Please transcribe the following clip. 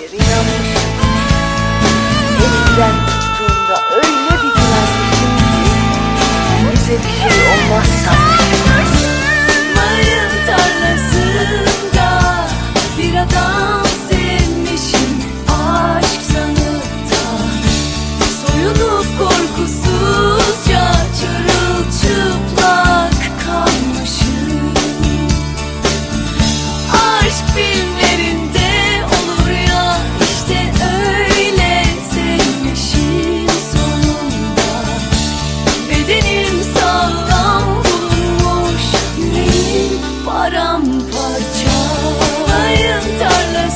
şeylere inanmış. Elinden tuttuğumda öyle bir güvenmişim ki bize bir şey olmazsa râm phật cho ai em ta là